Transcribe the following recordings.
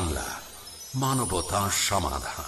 বাংলা মানবতা সমাধান।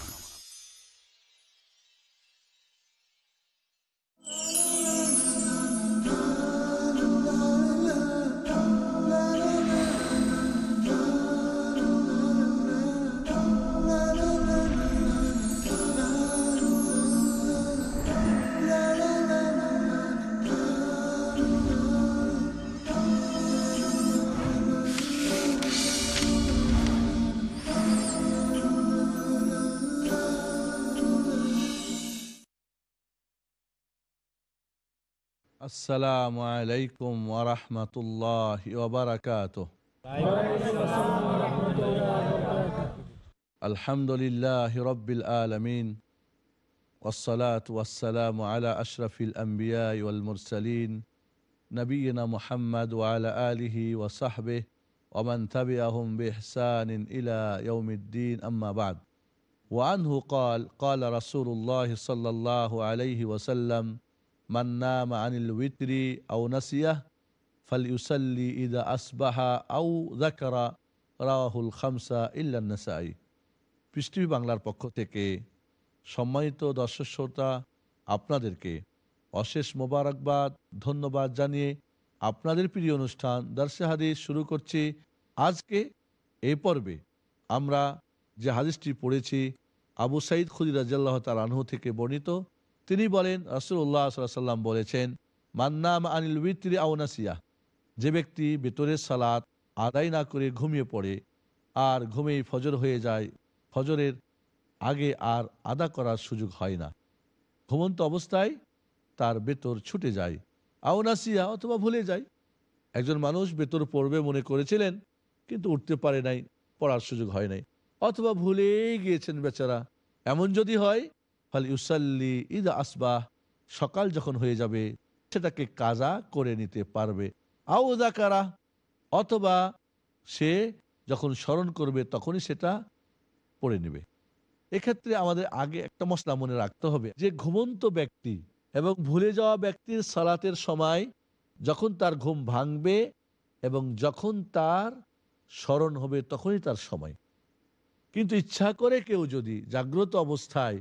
السلام عليكم ورحمة الله وبركاته. الحمد لله رب العالمين والصلاة والسلام على أشرف الأنبياء والمرسلين نبينا محمد وعلى آله وصحبه ومن تبعهم بإحسان إلى يوم الدين أما بعد. وعنه قال قال رسول الله صلى الله عليه وسلم মান্নাম আনিল আউ আসবাহা আউ রাহুল খামসা বাংলার পক্ষ থেকে সম্মানিত দর্শক শ্রোতা, আপনাদেরকে অশেষ মোবারকবাদ, ধন্যবাদ জানিয়ে আপনাদের প্রিয় অনুষ্ঠান দর্শে হাদিস শুরু করছি। আজকে এই পর্বে আমরা যে হাদিসটি পড়েছি, আবু সাইদ খুদিরাজ্লাহ তাল থেকে বর্ণিত তিনি বলেন রসুল্লাহ সাল্লাম বলেছেন মান্নাম আনিল বিত্রি আউনাসিয়া যে ব্যক্তি বেতরের সালাত আদায় না করে ঘুমিয়ে পড়ে আর ঘুমেই ফজর হয়ে যায়, ফজরের আগে আর আদা করার সুযোগ হয় না। ঘুমন্ত অবস্থায় তার বেতর ছুটে যায় আউনাসিয়া অথবা ভুলে যায়। একজন মানুষ বেতর পড়বে মনে করেছিলেন, কিন্তু উঠতে পারে নাই, পড়ার সুযোগ হয় নাই। অথবা ভুলেই গিয়েছেন বেচারা। এমন যদি হয় ফলে ইউসাল্লি ঈদ আসবাহ, সকাল যখন হয়ে যাবে, সেটাকে কাজা করে নিতে পারবে। আউদা কারা অথবা সে যখন স্মরণ করবে, তখনই সেটা পড়ে নেবে। এক্ষেত্রে আমাদের আগে একটা মশলা মনে রাখতে হবে যে, ঘুমন্ত ব্যক্তি এবং ভুলে যাওয়া ব্যক্তির সালাতের সময় যখন তার ঘুম ভাঙবে এবং যখন তার স্মরণ হবে, তখনই তার সময়। কিন্তু ইচ্ছা করে কেউ যদি জাগ্রত অবস্থায়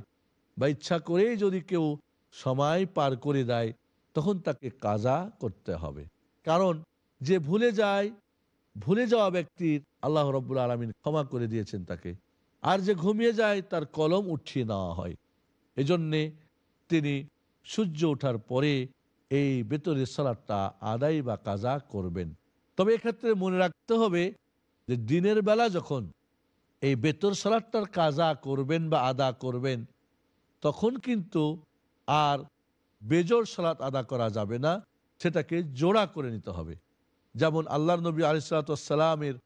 বা ইচ্ছা করেই যদি কেউ সময় পার করে দেয়, তখন তাকে কাজা করতে হবে। কারণ যে ভুলে যায়, ভুলে যাওয়া ব্যক্তির আল্লাহ রব্বুল আলমিন ক্ষমা করে দিয়েছেন তাকে। আর যে ঘুমিয়ে যায়, তার কলম উঠিয়ে নেওয়া হয়। এজন্যে তিনি সূর্য ওঠার পরে এই বেতরের সালাদটা আদায় বা কাজা করবেন। তবে এক্ষেত্রে মনে রাখতে হবে যে দিনের বেলা যখন এই বেতর সালাদটার কাজা করবেন বা আদা করবেন তখন কিন্তু আর বেজোর সালাত আদা করা যাবে না, সেটাকে জোড়া করে নিতে হবে। যেমন আল্লাহ নবী আলিসালামের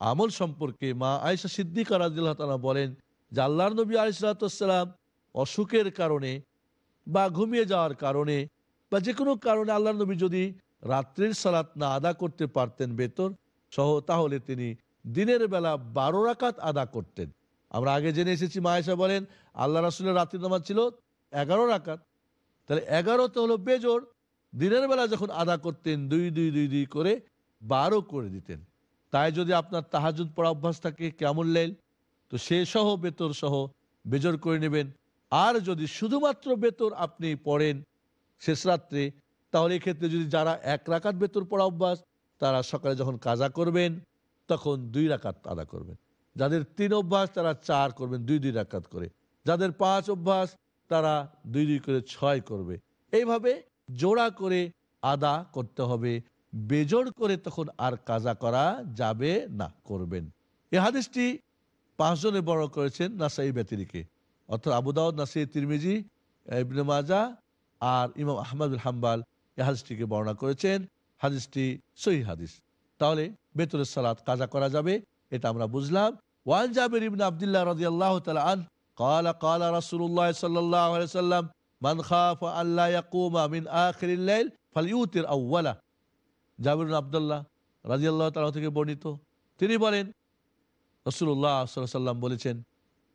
আমল সম্পর্কে মা আয়সা সিদ্দিকা রাজিল্লাহ তালা বলেন যে আল্লাহর নবী আলিসালাম অসুখের কারণে বা ঘুমিয়ে যাওয়ার কারণে বা যে কোনো কারণে আল্লাহ নবী যদি রাত্রির সালাত না আদা করতে পারতেন বেতর সহ, তাহলে তিনি দিনের বেলা বারো রাকাত আদা করতেন। আমরা আগে জেনে এসেছি মায়েশা বলেন, আল্লাহ রাসুলের রাত্রি নামাজ ছিল এগারো রাকাত। তাহলে এগারোতে হলো বেজোর। দিনের বেলা যখন আদা করতেন, দুই দুই দুই দুই করে বারো করে দিতেন। তাই যদি আপনার তাহাজুদ পড়া অভ্যাস থাকে, কেমন লেল? তো সে সহ বেতর সহ বেজর করে নেবেন। আর যদি শুধুমাত্র বেতর আপনি পড়েন শেষ রাত্রে, তাহলে এক্ষেত্রে যদি যারা এক রাকাত বেতর পড়া অভ্যাস, তারা সকালে যখন কাজা করবেন, তখন দুই রাকাত আদা করবেন। যাদের তিন অভ্যাস, তারা চার করবেন, দুই দুই রাকাত করে। যাদের পাঁচ অভ্যাস, তারা দুই দুই করে ছয় করবে। এইভাবে জোড়া করে আদা করতে হবে। বেজোড় করে তখন আর কাজা করা যাবে না, করবেন। এ হাদিসটি পাঁচজনে বড় করেছেন নাসাই ব্যতিরিকে। অর্থাৎ আবুদাউদ নাসাই তিরমিজি, ইবনে মাজা আর ইমাম আহমদুল হাম্বাল এ হাদিসটিকে বর্ণনা করেছেন। হাদিসটি সহি হাদিস। তাহলে বেতরের সালাত কাজা করা যাবে। এটা আমরা বুঝলাম। ওয়ান জাবির ইবন আবদুল্লাহ রাজি আল্লাহ আন কালা কালা রাসুল্লাহ সাল্লাহ সাল্লাম মান খাফ আল্লাহ ইয়াকুমা মিন আখিরিল্লাইল ফালিউতির আউ্বালা জাবির আবদুল্লাহ আব্দুল্লাহ রাদিয়াল্লাহু তালা থেকে বর্ণিত। তিনি বলেন রসুল্লাহ সাল্লাম বলেছেন,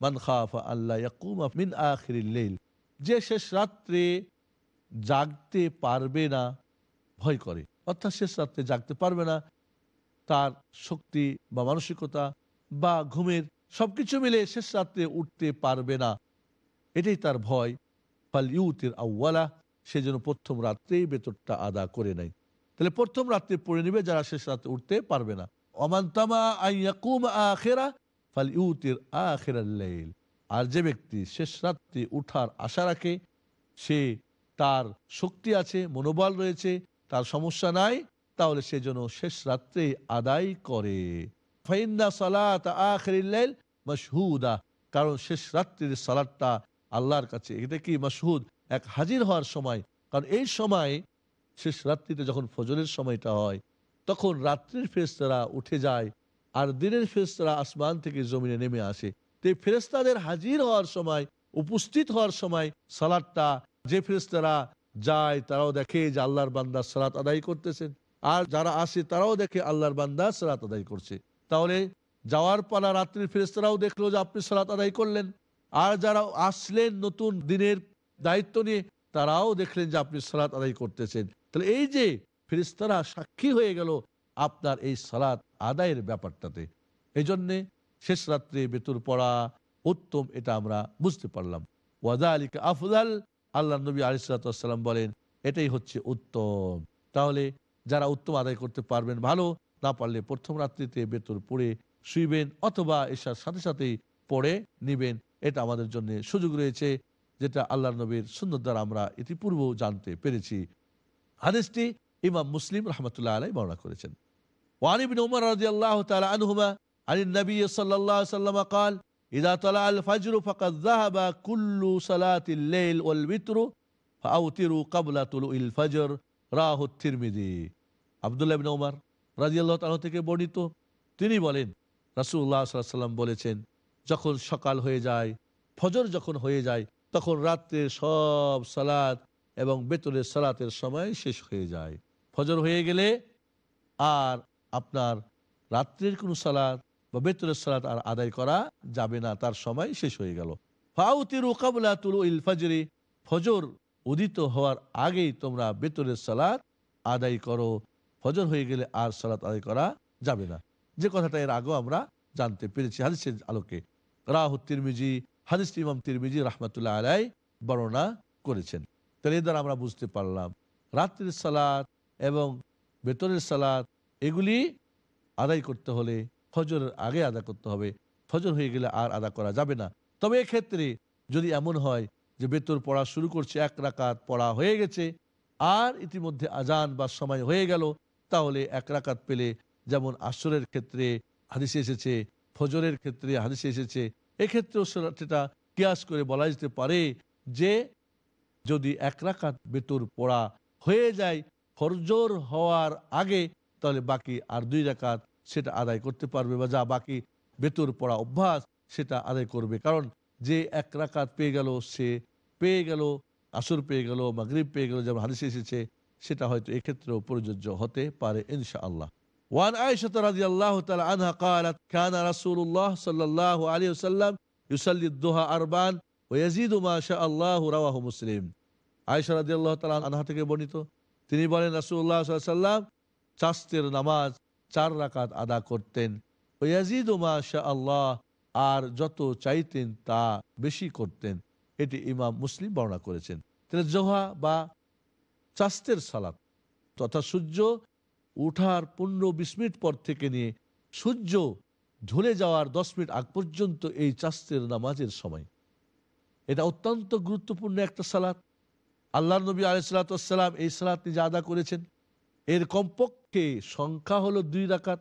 মান খাফ আল্লাহ ইয়াকুমা মিন আখিরিল্লাইল যে শেষ রাত্রে জাগতে পারবে না, ভয় করে। অর্থাৎ শেষ রাত্রে জাগতে পারবে না তার শক্তি বা মানসিকতা বা ঘুমের সবকিছু মিলে শেষ রাত্রে উঠতে পারবে না। এটাই তার ভয়। ফাল ইউতের আউ্বালা সে যেন প্রথম রাত্রেই বেতনটা আদা করে নেয়। তাহলে প্রথম রাত্রে পড়ে নেবে যারা শেষ রাত্রে উঠতে পারবে না। অমান্তামা আইয়াকুম ফাল আর যে ব্যক্তি শেষ রাত্রে উঠার আশা রাখে, সে তার শক্তি আছে, মনোবল রয়েছে, তার সমস্যা নাই তাহলে সে যেন শেষ রাত্রে আদায় করে। ফাইন্দা সালাত কারণ শেষ রাত্রির সালাদটা আল্লাহর কাছে এটা কি মশহুদ? এক হাজির হওয়ার সময়। কারণ এই সময় শেষ রাত্রিতে যখন ফজরের সময়টা হয়, তখন রাত্রির ফেরেস্তারা উঠে যায় আর দিনের ফেরেস্তারা আসমান থেকে জমিনে নেমে আসে। তো ফেরেস্তাদের হাজির হওয়ার সময়, উপস্থিত হওয়ার সময় সালাদটা যে ফেরেস্তারা যায় তারাও দেখে যে আল্লাহর বান্দা সালাত আদায় করতেছেন। আর যারা আসে তারাও দেখে আল্লাহর বান্দা সালাত আদায় করছে। তাহলে যাওয়ার পালা রাত্রির ফেরেস্তারাও দেখল যে আপনি সালাত আদায় করলেন। আর যারা আসলেন নতুন দিনের দায়িত্ব নিয়ে, তারাও দেখলেন যে আপনি সালাত আদায় করতেছেন। তাহলে এই যে ফেরিস্তারা সাক্ষী হয়ে গেল আপনার এই সালাত আদায়ের ব্যাপারটাতে। এই জন্যে শেষ রাত্রে বেতুর পড়া উত্তম, এটা আমরা বুঝতে পারলাম। ওয়াদা আলীকে আফজাল আল্লাহ নবী আলিসাল্লাম বলেন, এটাই হচ্ছে উত্তম। তাহলে যারা উত্তম আদায় করতে পারবেন ভালো না পারলে প্রথম রাত্রিতে বেতর পড়ে শুইবেন অথবা এসার সাথে সাথেই পড়ে নিবেন এটা আমাদের জন্য সুযোগ রয়েছে যেটা আল্লাহ নবীর সুন্দর দ্বারা আমরা ইতিপূর্ব জানতে পেরেছি হাদিসটি ইমাম মুসলিম রহমতুল্লাহ আলাই বর্ণনা করেছেন وعن ابن عمر رضي الله تعالى عنهما عن النبي صلى الله عليه وسلم قال إذا طلع الفجر فقد ذهب كل صلاة الليل والوتر فأوتروا قبل طلوع الفجر রাহ তিরমিদি আবদুল্লাহ বিন ওমর রাজিয়াল্লাহ তালা থেকে বর্ণিত। তিনি বলেন রাসুল্লাহ সাল্লাম বলেছেন, যখন সকাল হয়ে যায়, ফজর যখন হয়ে যায়, তখন রাত্রে সব সালাদ এবং বেতনের সালাতের সময় শেষ হয়ে যায়। ফজর হয়ে গেলে আর আপনার রাত্রের কোনো সালাদ বা বেতনের সালাত আর আদায় করা যাবে না, তার সময় শেষ হয়ে গেল। ফাউতিরু কাবলা তুলু ইল ফজরি ফজর উদিত হওয়ার আগেই তোমরা বেতরের সালাত আদায় করো। ফজর হয়ে গেলে আর সালাত আদায় করা যাবে না। যে কথাটা এর আগেও আমরা জানতে পেরেছি হাদিসের আলোকে। রাহু তিরমিজি হাদিস ইমাম তিরমিজি রহমতুল্লাহ আলাই বর্ণনা করেছেন। তাহলে দ্বারা আমরা বুঝতে পারলাম, রাত্রির সালাদ এবং বেতনের সালাদ এগুলি আদায় করতে হলে ফজরের আগে আদা করতে হবে। ফজর হয়ে গেলে আর আদা করা যাবে না। তবে এক্ষেত্রে যদি এমন হয় যে বেতর পড়া শুরু করছে, এক রাকাত পড়া হয়ে গেছে। আর ইতিমধ্যে আজান বা সময় হয়ে গেল, তাহলে এক রাকাত পেলে যেমন আসরের ক্ষেত্রে হাদিসে এসেছে, ফজরের ক্ষেত্রে হাদিসে এসেছে, এক্ষেত্রেও সেটা কিয়াস করে বলা যেতে পারে যে যদি এক রাকাত বেতর পড়া হয়ে যায় ফরজোর হওয়ার আগে, তাহলে বাকি আর দুই রাকাত সেটা আদায় করতে পারবে বা যা বাকি বেতর পড়া অভ্যাস সেটা আদায় করবে। কারণ যে এক রাকাত পেয়ে গেল সে পেয়ে গেল আসর পেয়ে গেল মাগরিব পেয়ে গেল যেমন হাদিসে এসেছে সেটা হয়তো এক্ষেত্রেও প্রযোজ্য হতে পারে ইনশাআল্লাহ وعن عائشة رضي الله تعالى عنها قالت كان رسول الله صلى الله عليه وسلم يصلي الضحى أربعا ويزيد ما شاء الله رواه مسلم আয়েশা রাজি আল্লাহ তালা আনহা থেকে বর্ণিত তিনি বলেন রাসুল্লাহ সাল্লাম চাস্তের নামাজ চার রাকাত আদা করতেন ওয়াজিদ মাশা আল্লাহ আর যত চাইতেন তা বেশি করতেন। এটি ইমাম মুসলিম বর্ণনা করেছেন। তাহলে জোহা বা চাস্তের সালাত তথা সূর্য উঠার পনেরো বিশ মিনিট পর থেকে নিয়ে সূর্য ঢলে যাওয়ার দশ মিনিট আগ পর্যন্ত এই চাস্তের নামাজের সময়। এটা অত্যন্ত গুরুত্বপূর্ণ একটা সালাত। আল্লাহ নবী আলাইসালাতাম এই সালাত নিজে আদা করেছেন। এর কমপক্ষে সংখ্যা হলো দুই রাকাত।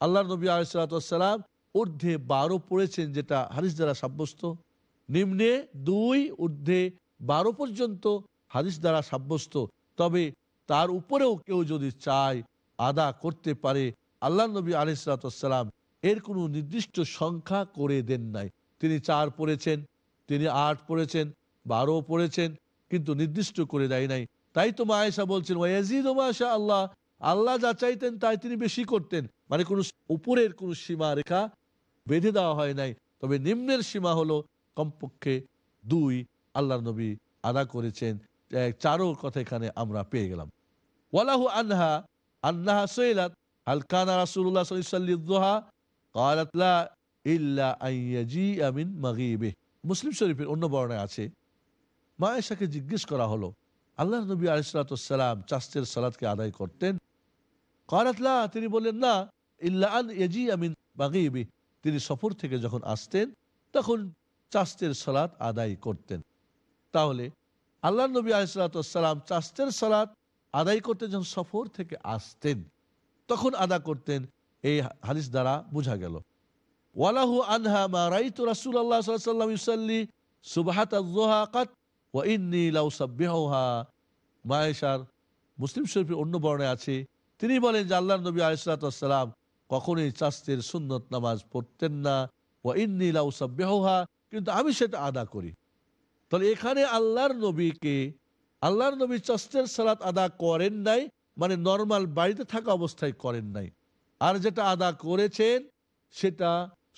আল্লাহ নবী আলাইসালাতাম ঊর্ধ্বে বারো পড়েছেন যেটা হারিস দ্বারা সাব্যস্ত। নিম্নে দুই ঊর্ধ্বে বারো পর্যন্ত হাদিস দ্বারা সাব্যস্ত। তবে তার উপরেও কেউ যদি চায় আদা করতে পারে, আল্লাহ নবী আলিসালাম এর কোনো নির্দিষ্ট সংখ্যা করে দেন নাই। তিনি চার পড়েছেন, তিনি আট পড়েছেন, বারো পড়েছেন, কিন্তু নির্দিষ্ট করে দেয় নাই। তাই তো মায়েশা বলছেন ওয়াজিদ আল্লাহ আল্লাহ যা চাইতেন তাই তিনি বেশি করতেন। মানে কোনো উপরের কোনো সীমা রেখা বেঁধে দেওয়া হয় নাই। তবে নিম্নের সীমা হলো কমপক্ষে দুই আল্লাহ নবী আদা করেছেন। চারো কথা এখানে আমরা পেয়ে গেলাম। ওয়ালাহু আনহা আন্নাহা সৈলাত হালকানা রাসুল্লাহ সাল্লিদোহা কালাতলা ইল্লা আমিন মুসলিম শরীফের অন্য বর্ণায় আছে, মায়েশাকে জিজ্ঞেস করা হলো আল্লাহ নবী আলিসালাম চাষের সালাদকে আদায় করতেন? কারাতলা তিনি বললেন, না, ইল্লা আন ইয়াজি আমিন মাগিবে তিনি সফর থেকে যখন আসতেন, তখন চাস্তের সালাত আদায় করতেন। তাহলে আল্লাহ নবী আলিসালাম চাস্তের সালাত আদায় করতেন যখন সফর থেকে আসতেন, তখন আদা করতেন, এই হাদিস দ্বারা বোঝা গেল। ওয়ালাহু আনহা মা রাইতু রাসূলুল্লাহ সাল্লাল্লাহু আলাইহি ওয়াসাল্লাম ইউসাল্লি সুবহাত আয-যুহা কাত ওয়া ইন্নী লাউ সাব্বিহুহা। মায়েশার মুসলিম শরীফের অন্য বর্ণে আছে, তিনি বলেন যে আল্লাহর নবী আলাইহিস সালাম কখনোই চাস্তের সুন্নত নামাজ পড়তেন না। ওয়া ইন্নী লাউ সাব্বিহুহা, কিন্তু আমি সেটা আদা করি। তাহলে এখানে আল্লাহর নবীকে, আল্লাহর নবী চাস্তের সালাত আদা করেন নাই মানে নর্মাল বাড়িতে থাকা অবস্থায় করেন নাই। আর যেটা আদা করেছেন, সেটা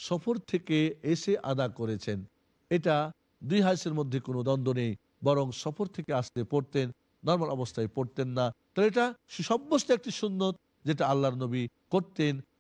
সফর থেকে এসে আদা করেছেন। এটা দুই হাইসের মধ্যে কোনো দ্বন্দ্ব নেই, বরং সফর থেকে আসতে পড়তেন, নর্মাল অবস্থায় পড়তেন না। তো এটা সুসব্যস্ত একটি সুন্নত যেটা আল্লাহর নবী করতেন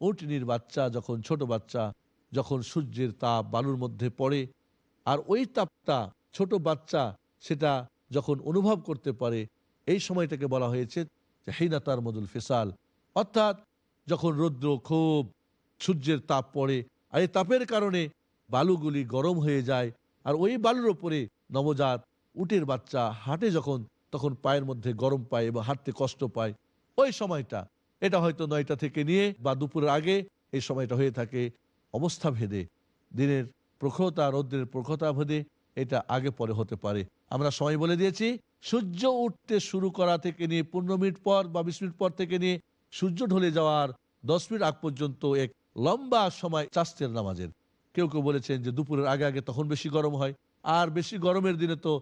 উটনির বাচ্চা, যখন ছোট বাচ্চা, যখন সূর্যের তাপ বালুর মধ্যে পড়ে, আর ওই তাপটা ছোট বাচ্চা, সেটা যখন অনুভব করতে পারে, এই সময়টাকে বলা হয়েছে যে হিনা তারমাদুল ফিসাল। অর্থাৎ যখন রৌদ্র খুব সূর্যের তাপ পড়ে, আর এই তাপের কারণে বালুগুলি গরম হয়ে যায়, আর ওই বালুর ওপরে নবজাত উটের বাচ্চা হাঁটে যখন, তখন পায়ের মধ্যে গরম পায় এবং হাঁটতে কষ্ট পায়। ওই সময়টা এটা হয়তো নয়টা থেকে নিয়ে বা দুপুরের আগে এই সময়টা হয়ে থাকে অবস্থা ভেদে। দিনের প্রখরতা, রৌদ্রের প্রখরতা ভেদে এটা আগে পরে হতে পারে। আমরা সময় বলে দিয়েছি, সূর্য উঠতে শুরু করা থেকে নিয়ে পনেরো মিনিট পর বা বিশ মিনিট পর থেকে নিয়ে সূর্য ঢলে যাওয়ার দশ মিনিট আগ পর্যন্ত এক লম্বা সময় চাস্তের নামাজের। কেউ কেউ বলেছেন যে দুপুরের আগে আগে তখন বেশি গরম হয়। আর বেশি গরমের দিনে তো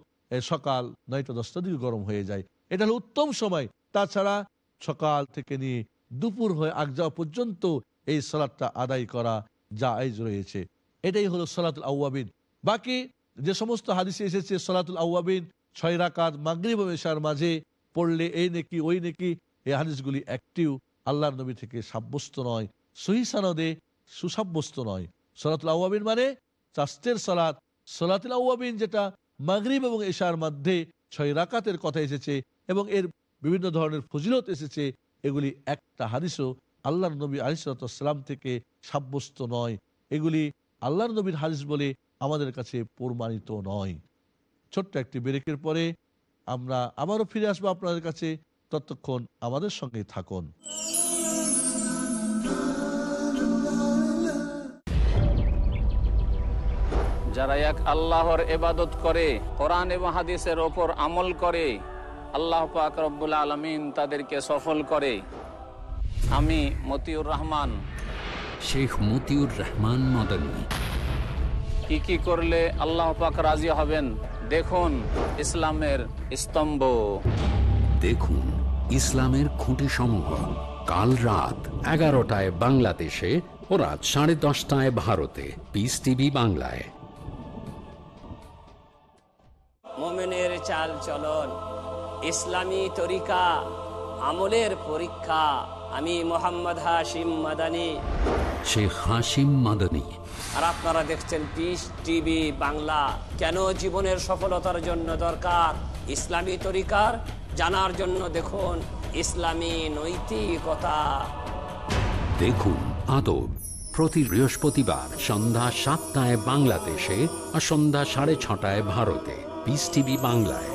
সকাল নয়টা দশটা দিকে গরম হয়ে যায়। এটা হলো উত্তম সময়। তাছাড়া সকাল থেকে নিয়ে দুপুর হয়ে আগ যাওয়া পর্যন্ত এই সালাদটা আদায় করা যা আইজ রয়েছে। এটাই হলো সলাতুল আউয়াবিন। বাকি যে সমস্ত হাদিসে এসেছে, সলাতুল আউয়াবিন ছয় রাকাত মাগরিব ও এশার মাঝে পড়লে এই নেকি, ওই নেকি এই হাদিসগুলি একটিও আল্লাহর নবী থেকে সাব্যস্ত নয়, সহি সানদে সুসাব্যস্ত নয়। সলাতুল আউয়াবিন মানে চাস্তের সালাত। সলাতুল আউয়াবিন যেটা মাগরিব এবং এশার মধ্যে ছয় রাকাতের কথা এসেছে এবং এর বিভিন্ন ধরনের ফজিলত এসেছে এগুলি একটা হাদিসও আল্লাহর নবী আলিসাল্লাম থেকে সাব্যস্ত নয়। এগুলি আল্লাহর নবীর হাদিস বলে আমাদের কাছে প্রমাণিত নয়। ছোট্ট একটি ব্রেকের পরে আমরা আবারও ফিরে আসব আপনাদের কাছে। ততক্ষণ আমাদের সঙ্গে থাকুন। যারা এক আল্লাহর এবাদত করে, কোরআন এবং হাদিসের ওপর আমল করে আল্লাহ পাক রব্বুল আলমিন তাদেরকে সফল করে। আমি মতিউর রহমান। শেখ মতিউর রহমান মদনী। কি কি করলে আল্লাহ পাক রাজি হবেন? দেখুন ইসলামের স্তম্ভ। দেখুন ইসলামের খুঁটি সমূহ কাল রাত এগারোটায় বাংলাদেশে ও রাত সাড়ে দশটায় ভারতে। পিস টিভি বাংলায়। মোমেনের চাল চলন। ইসলামী তরিকা আমলের পরীক্ষা। আমি মোহাম্মদ হাশিম মাদানি। শেখ হাসিম মাদনী। আর আপনারা দেখছেন পিস টিভি বাংলা। কেন জীবনের সফলতার জন্য দরকার ইসলামী তরিকার? জানার জন্য দেখুন ইসলামী নৈতিকতা। দেখুন আদব। প্রতি বৃহস্পতিবার সন্ধ্যা সাতটায় বাংলাদেশে আর সন্ধ্যা সাড়ে ছটায় ভারতে। পিস টিভি বাংলায়।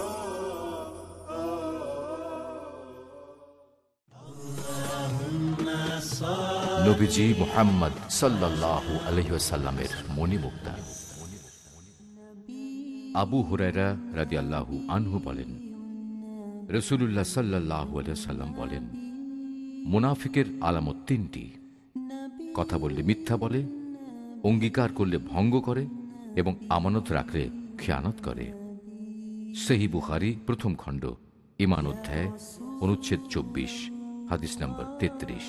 নবীজি মোহাম্মদ সাল্লাল্লাহু আলহিসাল্লামের মণিমুক্তা। আবু হুরায়রা রাদিয়াল্লাহু আনহু বলেন রসুল্লাহ সাল্লাহ সাল্লাম বলেন, মুনাফিকের আলামত তিনটি। কথা বললে মিথ্যা বলে, অঙ্গীকার করলে ভঙ্গ করে এবং আমানত রাখলে খেয়ানত করে। সেহি বুখারি প্রথম খণ্ড, ইমান অধ্যায় অনুচ্ছেদ চব্বিশ, হাদিস নম্বর তেত্রিশ।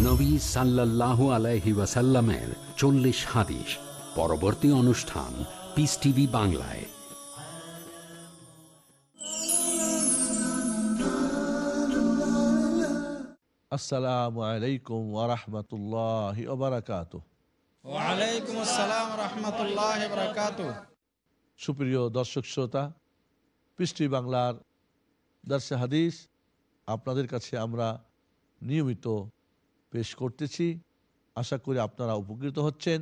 নবী সাল্লাল্লাহু আলাইহি ওয়াসাল্লামের চল্লিশ হাদিস পরবর্তী অনুষ্ঠান পিস টিভি বাংলায়। আসসালামু আলাইকুম ওরহমতুল্লাহ ওবরাকাত ওয়ালাইকুম আসসালাম রহমতুল্লাহ বরকাত সুপ্রিয় দর্শক শ্রোতা পৃষ্টি বাংলার দর্শে হাদিস আপনাদের কাছে আমরা নিয়মিত পেশ করতেছি। আশা করি আপনারা উপকৃত হচ্ছেন।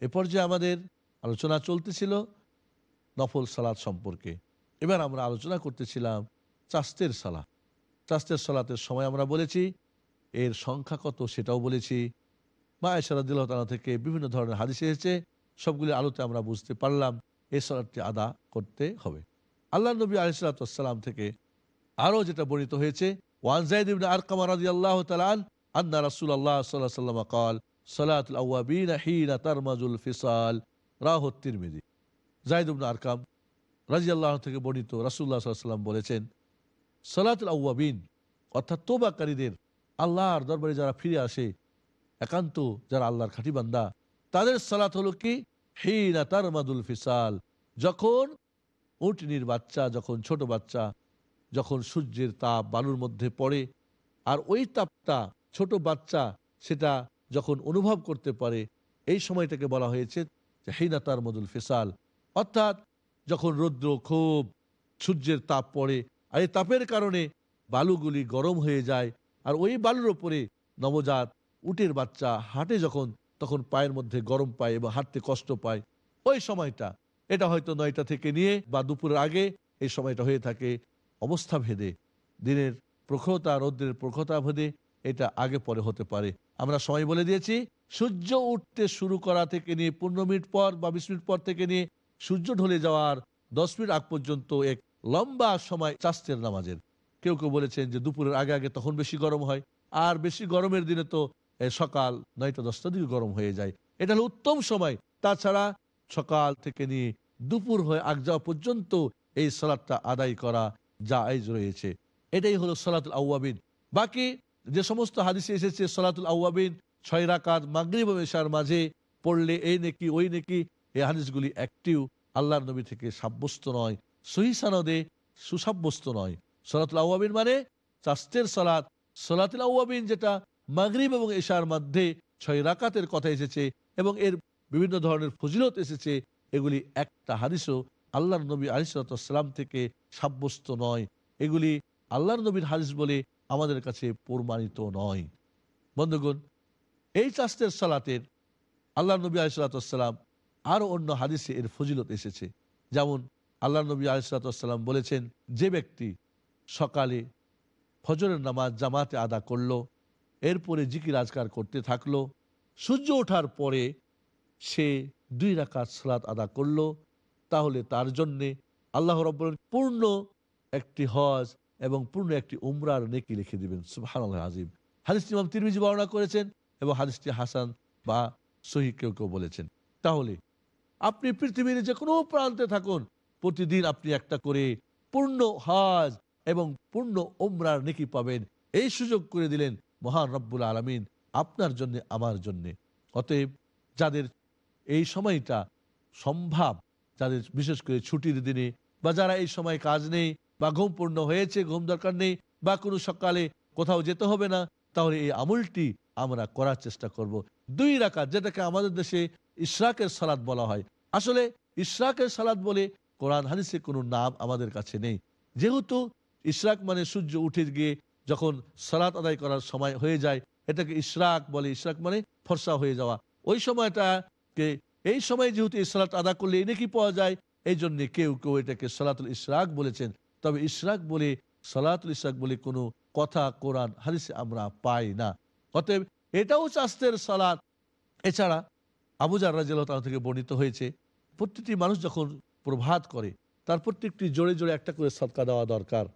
এ পর্যায়ে আমাদের আলোচনা চলতেছিল নফল সালাদ সম্পর্কে। এবার আমরা আলোচনা করতেছিলাম চাস্তের সালাত। চাস্তের সালাতের সময় আমরা বলেছি, এর সংখ্যা কত সেটাও বলেছি। মা এসারাদিল্লাহ থেকে বিভিন্ন ধরনের হাদিস এসেছে, সবগুলি আলোতে আমরা বুঝতে পারলাম এই সালাদটি আদা করতে হবে। আল্লাহ নবী আলিসাল্লাম থেকে আরও যেটা বর্ণিত হয়েছে ওয়ান জাইদ ইবনে আরকামা রাদিয়াল্লাহু তাআলা আন আন্না রাসুল আল্লাহ সাল্লাহ সাল্লাম কল, সালাতুল আউ্বিন হিরা তারমাজুল আরকাম রাজি থেকে বর্ণিত রাসুল্লাহ সাল্লাম বলেছেন, সালাতুল আউ্বিন অর্থাৎ তোবাকারীদের আল্লাহর দরবারে যারা ফিরে আসে, একান্ত যারা আল্লাহর খাঁটি বান্দা, তাদের সালাত হলো কি? হিরা তারমাদুল ফিসাল, যখন উটনির বাচ্চা, যখন ছোট বাচ্চা, যখন সূর্যের তাপ বালুর মধ্যে পড়ে, আর ওই তাপটা ছোট বাচ্চা সেটা যখন অনুভব করতে পারে, এই সময়টাকে বলা হয়েছে যে তার তারমাদুল ফেসাল। অর্থাৎ যখন রৌদ্র খুব, সূর্যের তাপ পড়ে, আর এই তাপের কারণে বালুগুলি গরম হয়ে যায়, আর ওই বালুর ওপরে নবজাত উটের বাচ্চা হাঁটে যখন, তখন পায়ের মধ্যে গরম পায় এবং হাঁটতে কষ্ট পায়। ওই সময়টা, এটা হয়তো নয়টা থেকে নিয়ে বা দুপুরের আগে এই সময়টা হয়ে থাকে অবস্থা ভেদে দিনের প্রখরতা, রৌদ্রের প্রখরতা ভেদে এটা আগে পরে হতে পারে। আমরা সময় বলে দিয়েছি, সূর্য উঠতে শুরু করা থেকে নিয়ে পনেরো মিনিট পর বা বিশ মিনিট পর থেকে নিয়ে সূর্য ঢলে যাওয়ার দশ মিনিট আগ পর্যন্ত এক লম্বা সময় চাস্তের নামাজের। কেউ কেউ বলেছেন যে দুপুরের আগে আগে তখন বেশি গরম হয়, আর বেশি গরমের দিনে তো সকাল নয়টা দশটা দিকে গরম হয়ে যায়। এটা হলো উত্তম সময়। তাছাড়া সকাল থেকে নিয়ে দুপুর হয়ে আগ যাওয়া পর্যন্ত এই সালাদটা আদায় করা যা আইজ রয়েছে। এটাই হলো সালাতুল আউয়াবিন। বাকি যে সমস্ত হাদিসে এসেছে, সালাতুল আউয়াবিন, ছয় রাকাত মাগরিব ও এশার মাঝে পড়লে এই নেকি, ওই নেকি এই হাদিসগুলি একটিও আল্লাহর নবী থেকে সাব্যস্ত নয়, সহি সানদে সুসাব্যস্ত নয়। সলাতুল আউয়াবিন মানে চাস্তের সলাত। সলাতুল আউয়াবিন যেটা মাগরিব এবং এশার মধ্যে ছয় রাকাতের কথা এসেছে এবং এর বিভিন্ন ধরনের ফজিলত এসেছে, এগুলি একটা হাদিসও আল্লাহর নবী আলিসাল্লাম থেকে সাব্যস্ত নয়। এগুলি আল্লাহর নবীর হাদিস বলে আমাদের কাছে প্রমাণিত নয়। বন্ধুগণ, এই চাস্তের সালাতের আল্লাহ নবী আলিসাল্লাম আরও অন্য হাদিসে এর ফজিলত এসেছে। যেমন আল্লাহ নবী আলিসাল্লাম বলেছেন, যে ব্যক্তি সকালে ফজরের নামাজ জামাতে আদা করল, এরপরে জিকির আজকার করতে থাকল, সূর্য ওঠার পরে সে দুই রাকাত সালাত আদা করল, তাহলে তার জন্যে আল্লাহ পূর্ণ একটি হজ এবং পূর্ণ একটি উমরার নেকি লিখে দিবেন। সুবহান আজিম হাদিসটি ইমাম তিরমিজি বর্ণনা করেছেন এবং হাদিসটি হাসান বা সহি কেউ কেউ বলেছেন। তাহলে আপনি পৃথিবীর যে কোনো প্রান্তে থাকুন, প্রতিদিন আপনি একটা করে পূর্ণ হজ এবং পূর্ণ ওমরার নেকি পাবেন। এই সুযোগ করে দিলেন মহান রব্বুল আলমিন আপনার জন্য, আমার জন্য। অতএব যাদের এই সময়টা সম্ভব, যাদের বিশেষ করে ছুটির দিনে বা যারা এই সময় কাজ নেই বা ঘুম পূর্ণ হয়েছে, ঘুম দরকার নেই, বা কোনো সকালে কোথাও যেতে হবে না, তাহলে এই আমলটি আমরা করার চেষ্টা করব। দুই রাকাত, যেটাকে আমাদের দেশে ইশরাকের সালাদ বলা হয়। আসলে ইশরাকের সালাদ বলে কোরআন, হাদিসে কোনো নাম আমাদের কাছে নেই। যেহেতু ইশরাক মানে সূর্য উঠে গিয়ে যখন সালাত আদায় করার সময় হয়ে যায়, এটাকে ইশরাক বলে। ইশরাক মানে ফর্সা হয়ে যাওয়া। ওই সময়টাকে, এই সময় যেহেতু এই সালাত আদা করলে এনে কি পাওয়া যায়, এই জন্য কেউ কেউ এটাকে সালাতুল ইশরাক বলেছেন। তবে ইশরাক বলে, সালাতুল ইশরাক বলে কোনো কথা কোরআন, হাদিসে আমরা পাই না। অতএব এটাও চাস্তের সালাত। এছাড়া আবুজার রাজিয়াল থেকে বর্ণিত হয়েছে, প্রত্যেকটি মানুষ যখন প্রভাত করে, তার প্রত্যেকটি জোরে জোরে একটা করে সদকা দেওয়া দরকার।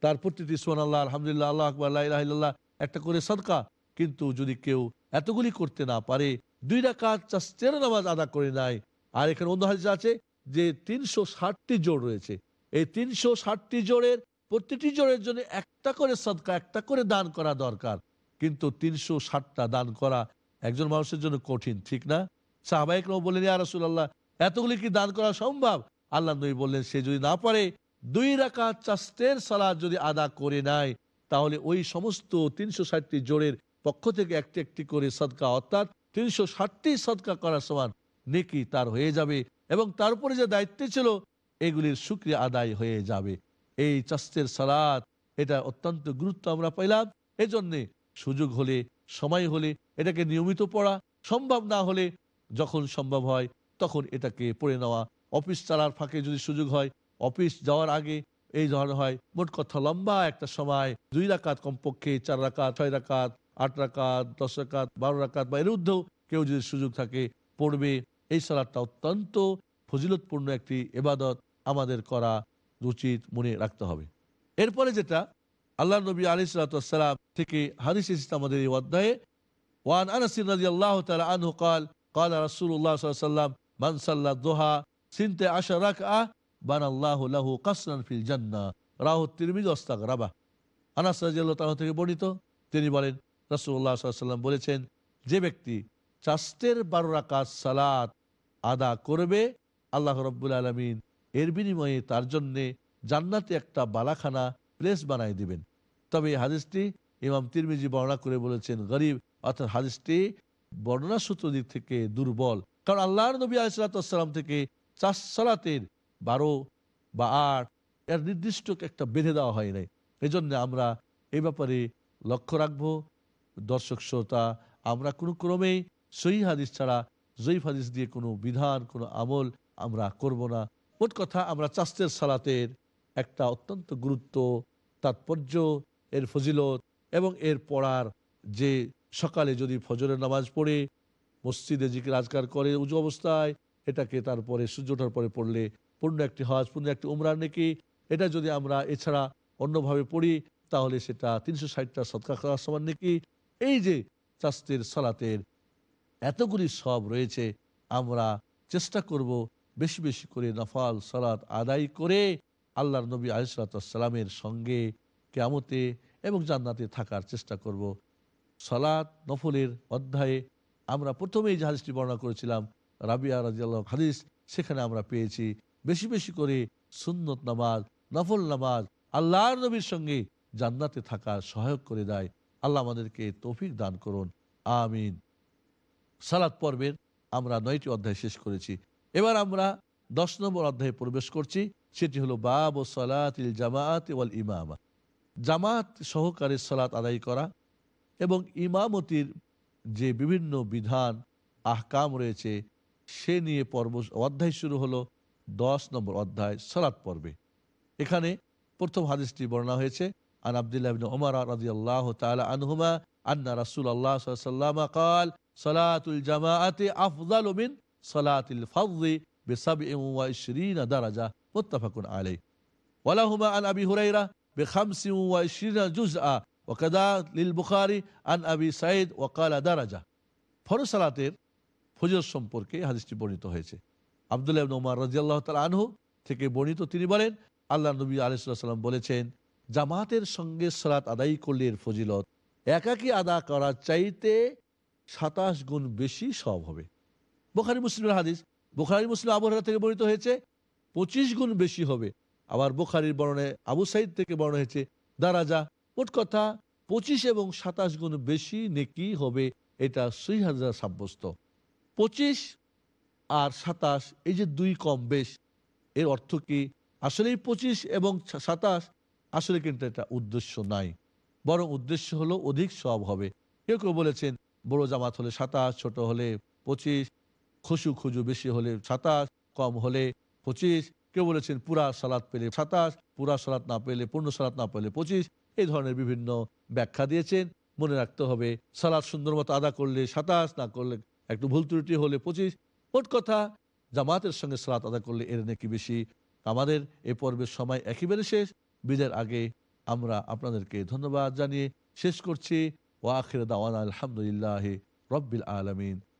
তার প্রত্যেকটি সোহান আল্লাহ আলহামদুলিল্লাহ, আল্লাহ আকবর আল্লাহ একটা করে সদকা। কিন্তু যদি কেউ এতগুলি করতে না পারে, দুই রাকাত চাস্তের নামাজ আদা করে নেয়। আর এখানে অন্য হাদিস আছে যে তিনশো ষাটটি জোর রয়েছে। এই তিনশো ষাটটি জোড়ের, প্রতিটি জোড়ের জন্য একটা করে সদকা, একটা করে দান করা দরকার। কিন্তু তিনশো ষাটটা দান করা একজন মানুষের জন্য কঠিন, ঠিক না? সাহবাহিকরাও বললেন, ইয়া এতগুলি কি দান করা সম্ভব? আল্লাহ নবী বললেন, সে যদি না পারে, দুই রাকাত চাস্তের সালাদ যদি আদা করে নেয়, তাহলে ওই সমস্ত তিনশো ষাটটি জোড়ের পক্ষ থেকে একটি একটি করে সদকা, অর্থাৎ তিনশো ষাটটি সদকা করার সমান নেকি তার হয়ে যাবে এবং তার উপরে যে দায়িত্ব ছিল এগুলির সুক্রিয়া আদায় হয়ে যাবে। এই চাস্তের সালাদ, এটা অত্যন্ত গুরুত্ব আমরা পাইলাম। এজন্যে সুযোগ হলে, সময় হলে এটাকে নিয়মিত পড়া, সম্ভব না হলে যখন সম্ভব হয় তখন এটাকে পড়ে নেওয়া। অফিস চালার ফাঁকে যদি সুযোগ হয়, অফিস যাওয়ার আগে এই ধরনের হয়, মোট কথা লম্বা একটা সময়, দুই রাকাত কমপক্ষে চার রাকাত, ছয় রাকাত, আট রাকাত, দশ রাকাত, বারো রাকাত বা এর ঊর্ধ্বেও কেউ যদি সুযোগ থাকে, পড়বে। এই সালাদটা অত্যন্ত ফজিলতপূর্ণ একটি এবাদত আমাদের করা উচিত মনে রাখতে হবে এরপরে যেটা আল্লাহ নবী আলী সালাতাম থেকে হাদিস এসেছে আমাদের এই অধ্যায়ে ওয়ান আনাসির রাজি আল্লাহ তালা আনহু কাল قال رسول الله صلى الله عليه وسلم من صلى الضحى سنت عشر ركعة بان الله له قصرا في الجنة রাহ তিরমিজ অস্তাগরাবা আনাস রাজিয়াল্লাহ তাআলা থেকে বর্ণিত তিনি বলেন রাসূলুল্লাহ সাল্লাল্লাহু আলাইহি ওয়াসাল্লাম বলেছেন যে ব্যক্তি চাস্তের বারো রাকাত সালাত আদা করবে আল্লাহ রব্বুল আলমিন এর বিনিময়ে তার জন্যে জান্নাতে একটা বালাখানা প্লেস বানাই দিবেন। তবে এই হাদিসটি ইমাম তিরমিজি বর্ণনা করে বলেছেন, গরিব অর্থাৎ হাদিসটি বর্ণনা সূত্র দিক থেকে দুর্বল। কারণ আল্লাহর নবী আলাইসালাম থেকে চাষ সালাতের বারো বা আট এর নির্দিষ্ট একটা বেঁধে দেওয়া হয় নাই। এই জন্য আমরা এই ব্যাপারে লক্ষ্য রাখব। দর্শক, শ্রোতা, আমরা কোনো ক্রমেই সহি হাদিস ছাড়া জৈফ হাদিস দিয়ে কোনো বিধান, কোনো আমল আমরা করব না। মোট কথা, আমরা চাস্তের সালাতের একটা অত্যন্ত গুরুত্ব, তাৎপর্য, এর ফজিলত এবং এর পড়ার যে সকালে যদি ফজরের নামাজ পড়ে, মসজিদে জিকির আজকার করে উঁচু অবস্থায়, এটাকে তারপরে সূর্য ওঠার পরে পড়লে, পূর্ণ একটি হজ, পূর্ণ একটি উমরার নাকি, এটা যদি আমরা এছাড়া অন্যভাবে পড়ি, তাহলে সেটা তিনশো ষাটটা সৎকা করার সমান নাকি। এই যে চাস্তের সালাতের এতগুলি সব রয়েছে, আমরা চেষ্টা করব বেশি বেশি করে নফাল, সালাত আদায় করে আল্লাহর নবী আলিসালামের সঙ্গে কেয়ামতে এবং জান্নাতে থাকার চেষ্টা করব। সালাত নফলের অধ্যায়ে আমরা প্রথমেই হাদিসটি বর্ণনা করেছিলাম, রাবিয়া রাজিয়াল্লাহ হাদিস, সেখানে আমরা পেয়েছি বেশি বেশি করে সুন্নত নামাজ, নফল নামাজ আল্লাহর নবীর সঙ্গে জান্নাতে থাকা সহায়ক করে দেয়। আল্লাহ আমাদেরকে তৌফিক দান করুন। আমিন। সালাত পর্বের আমরা নয়টি অধ্যায় শেষ করেছি। এবার আমরা দশ নম্বর অধ্যায়ে প্রবেশ করছি। সেটি হলো বাব ও সলাতিল জামাত ওয়াল ইমামা। জামাত সহকারে সলাৎ আদায় করা এবং ইমামতির যে বিভিন্ন বিধান, আহকাম রয়েছে, সে নিয়ে পর্ব অধ্যায় শুরু হলো দশ নম্বর অধ্যায় সলাৎ পর্বে। এখানে প্রথম হাদিসটি বর্ণনা হয়েছে, আন আবদুল্লাহ ওমর রাজি আল্লাহ তালা আনহুমা আন্না রাসুল আল্লাহ সাল্লামা কাল সলাতুল জামাতে আফজাল মিন من صلاة الفضل بسبع وعشرين درجة متفق عليه ولهما عن أبي هريرة بخمس وعشرين جزءا وكذا للبخاري عن أبي سعيد وقال درجة ফরজ সালাতের ফজর সম্পর্কে হাদিসটি বর্ণিত হয়েছে আবদুল্লাহ ইবনে ওমর রাদিয়াল্লাহু তাআলা আনহু থেকে বর্ণিত তিনি বলেন আল্লাহ নবী আলাইহিস সালাম বলেছেন জামাতের সঙ্গে সালাত আদায় করলে এর ফজিলত একাকী আদা করার চাইতে সাতাশ গুণ বেশি সব হবে বোখারি মুসলিমের হাদিস। বোখারি মুসলিম আবহাওয়া থেকে বর্ণিত হয়েছে, পঁচিশ গুণ বেশি হবে। আবার বোখারির বর্ণে আবু সাইদ থেকে বর্ণনা হয়েছে, দারাজা, মোট কথা পঁচিশ এবং সাতাশ গুণ বেশি নেকি হবে, এটা সই হাজার সাব্যস্ত। পঁচিশ আর সাতাশ, এই যে দুই কম বেশ, এর অর্থ কি? আসলেই পঁচিশ এবং সাতাশ আসলে কিন্তু এটা উদ্দেশ্য নাই, বরং উদ্দেশ্য হলো অধিক সব হবে। কেউ কেউ বলেছেন, বড় জামাত হলে সাতাশ, ছোট হলে পঁচিশ খুশু খুজু বেশি হলে সাতাশ, কম হলে পঁচিশ। কেউ বলেছেন পুরা সালাদ পেলে সাতাশ, পুরা সালাদ না পেলে, পূর্ণ সালাদ না পেলে পঁচিশ। এই ধরনের বিভিন্ন ব্যাখ্যা দিয়েছেন। মনে রাখতে হবে সালাদ সুন্দর মতো আদা করলে সাতাশ, না করলে একটু ভুল ত্রুটি হলে পঁচিশ। মোট কথা, জামাতের সঙ্গে সালাত আদা করলে এর নাকি বেশি। আমাদের এ পর্বের সময় একেবারে শেষ। বিদের আগে আমরা আপনাদেরকে ধন্যবাদ জানিয়ে শেষ করছি। ও আখির দাওয়ান আলহামদুলিল্লাহ রব্বিল আলমিন।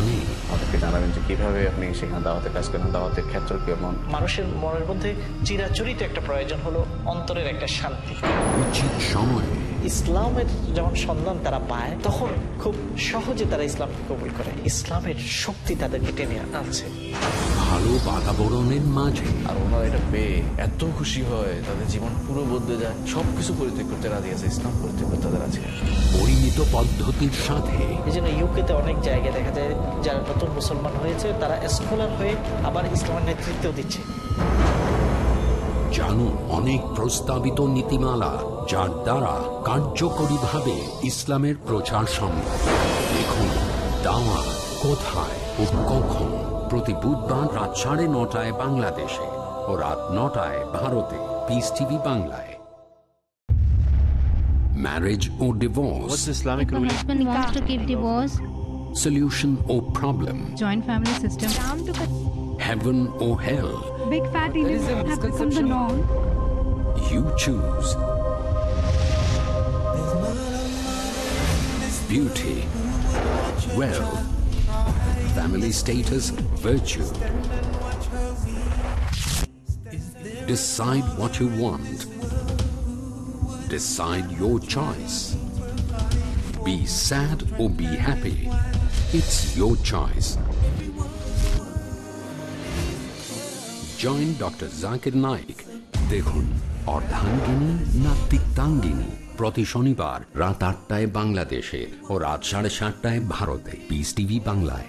স্থানে আমাদেরকে জানাবেন যে কীভাবে আপনি সেখানে দাওয়াতের কাজ করেন দাওয়াতের ক্ষেত্র কেমন? মানুষের মনের মধ্যে চিরাচরিত একটা প্রয়োজন হলো অন্তরের একটা শান্তি। উচিত সময়ে। ইসলামের যখন সন্ধান তারা পায় তখন খুব সহজে তারা ইসলামকে কবুল করে। ইসলামের শক্তি তাদেরকে টেনে আনছে। ভালো বাতাবরণের মাঝে। আর ওনারা এটা পেয়ে এত খুশি হয় তাদের জীবন পুরো বদলে যায়। সবকিছু পরিত্যাগ করতে রাজি আছে ইসলাম পরিত্যাগ করতে তাদের আছে। পরিমিত পদ্ধতির সাথে। এই জন্য ইউকেতে অনেক জায়গায় দেখা যায় যারা নতুন মুসলমান হয়েছে তারা স্কলার হয়ে আবার ইসলামের নেতৃত্ব দিচ্ছে। জানুন অনেক প্রস্তাবিত নীতিমালা যার দ্বারা কার্যকরীভাবে ইসলামের প্রচার সম্ভব। দেখুন দাওয়া কোথায় ও কখন। প্রতি বুধবার রাত সাড়ে নটায় বাংলাদেশে ও রাত নটায় ভারতে পিস টিভি বাংলায় marriage O divorce Islamic The husband wants to give divorce. Solution O problem joint family system. heaven or hell Big fat Indians have become the norm. You choose. Beauty, wealth, family status, virtue. Decide what you want. Decide your choice. Be sad or be happy. It's your choice. Join doctor Zakir Naik দেখুন অর্ধাঙ্গিনী না তিক্তাঙ্গিনী প্রতি শনিবার রাত আটটায় বাংলাদেশে ও রাত সাড়ে সাতটায় ভারতে পিস টিভি বাংলায়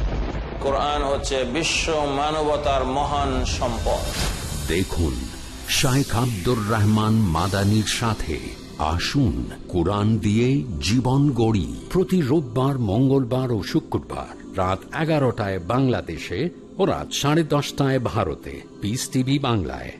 কোরআন হচ্ছে বিশ্ব মানবতার মহান সম্পদ। দেখুন শাইখ আব্দুর রহমান মাদানির সাথে আসুন কোরআন দিয়ে জীবন গড়ি। প্রতি রোববার, মঙ্গলবার ও শুক্রবার রাত এগারোটায় বাংলাদেশে ও রাত সাড়ে দশটায় ভারতে। পিস টিভি বাংলায়।